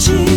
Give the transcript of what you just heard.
te